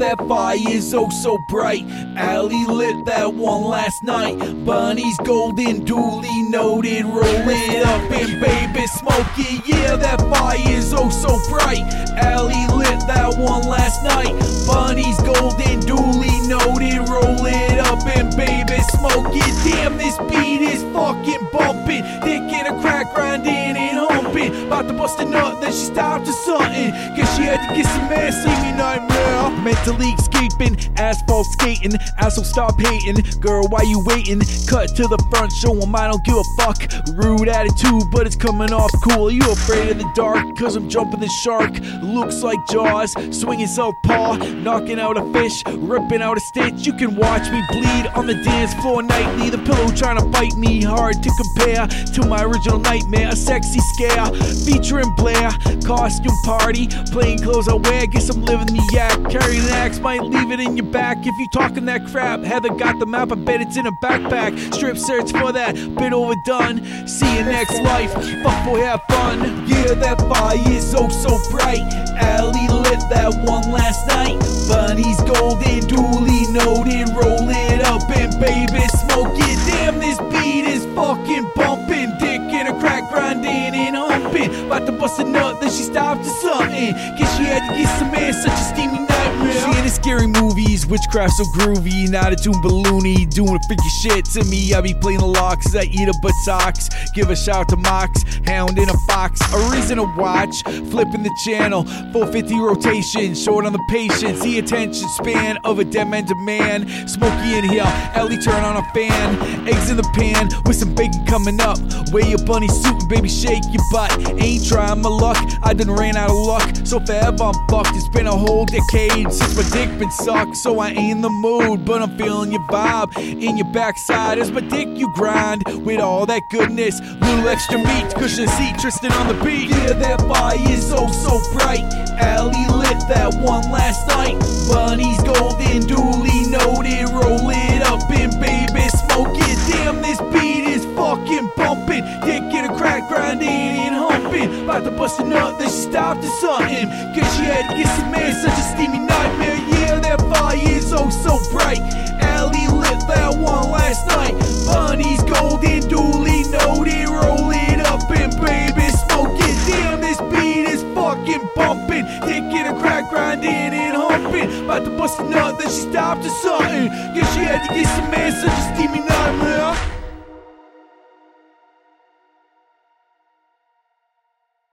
that fire's oh so bright. Allie lit that one last night. Bunny's golden duly noted. Roll it up and baby smoke it. Yeah, that fire's oh so bright. Allie lit that one last night. Bunny's golden duly noted. Roll it up and baby smoke it. Damn, this beat is fucking bumping. Dick in a crack grinding and humping. About to bust a nut, then she stopped to something. Cause she had to get some ass, me nightmare. Mentally escaping, asphalt skating. Asshole stop hating. Girl, why you waiting? Cut to the front, show 'em I don't give a fuck. Rude attitude, but it's coming off cool. You afraid of the dark? Cause I'm jumping the shark. Looks like Jaws, swinging southpaw, knocking out a fish, ripping out a stitch. You can watch me bleed on the dance floor nightly. The pillow trying to bite me hard to compare to my original nightmare. A sexy scare featuring Blair, costume party, plain clothes I wear. Guess I'm living the yak. Carrying an axe might leave it in your back if you talking that crap. Heather got the map, I bet it's in a backpack. Strip search for that bit overdone. See you next life. Fuck boy, have fun. Yeah, that fire's oh so so bright. Allie lit that one last night. Bunny's golden duly noted. Roll it up and baby smoke it. Damn, this beat is fucking bumping. Dick in a crack grinding and humping. About to bust a nut, then she stopped to something. Guess she had to get some air, such a steamy Scary movies, witchcraft so groovy. Not a tune balloony, doing a freaky shit to me. I be playing the locks, I eat a buttocks. Give a shout to Mox, hound in a fox. A reason to watch, flipping the channel. 450 rotation, short on the patience. The attention span of a demented man. Smoky in here, Ellie turn on a fan. Eggs in the pan with some bacon coming up. Wear your bunny suit and baby shake your butt. Ain't trying my luck, I done ran out of luck. So forever I'm fucked. It's been a whole decade since my dick been sucked. So I ain't in the mood, but I'm feeling your vibe in your backside as my dick you grind with all that goodness. Little extra meat, cushion seat, Tristan on the beat. Yeah, that fire's oh so bright. Allie lit that one last night. Bunny's golden duly noted. Roll it up and baby smoke it. Damn, this beat is fucking bumping. Dick in a crack grinding and humping. About to bust a nut, then she stopped to something. Cause she had to get some man, such a steamy nightmare. About to bust a nut, then she stopped to something. Guess she had to get some air, such a steamy nightmare.